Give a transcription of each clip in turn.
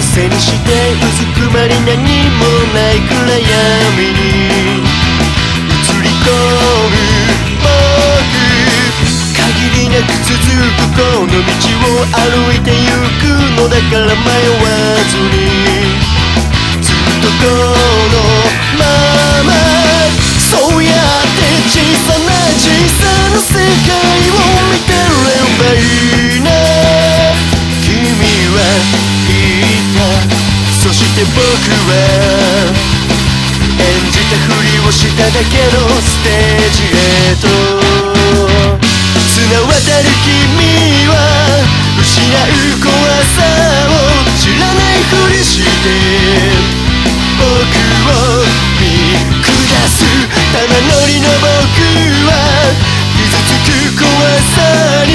背にしてうずくまり何もない暗闇に映り込む僕限りなく続くこの道を歩いてゆくのだから迷わずにずっとこのままそうやって小さな小さな世界を見てだけのステージへと。綱渡る君は失う怖さを知らないふりして。僕を見下す。ただ乗りの僕は傷つく怖さに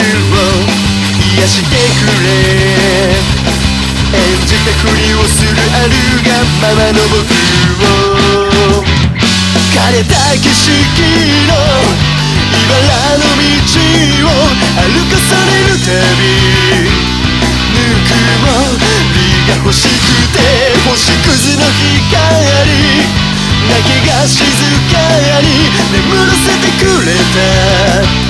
を癒してくれ演じたふりをするあるがままの僕を枯れた景色の茨の道を歩かされるたびぬくもりが欲しくて星屑の光だけが静かに眠らせてくれた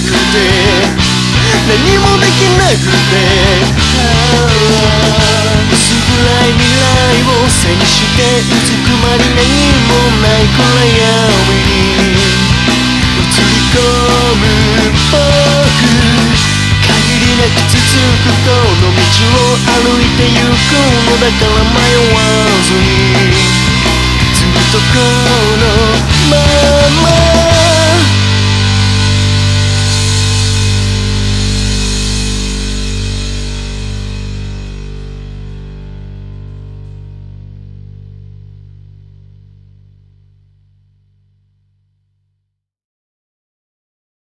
くて何もできなくて。薄暗い未来を背にしてうずくまり何もない暗闇に。映り込む僕。限りなく続くこの道を歩いてゆくのだから迷わずに。ずっとこのまま